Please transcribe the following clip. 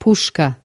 пушка.